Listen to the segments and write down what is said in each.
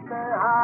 Mr. High.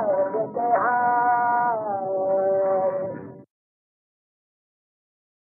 Her